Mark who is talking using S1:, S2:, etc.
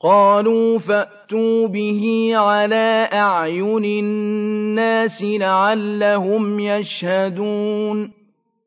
S1: قَالُوا فَأْتُوا بِهِ عَلَىٰ أَعْيُنِ النَّاسِ لَعَلَّهُمْ يَشْهَدُونَ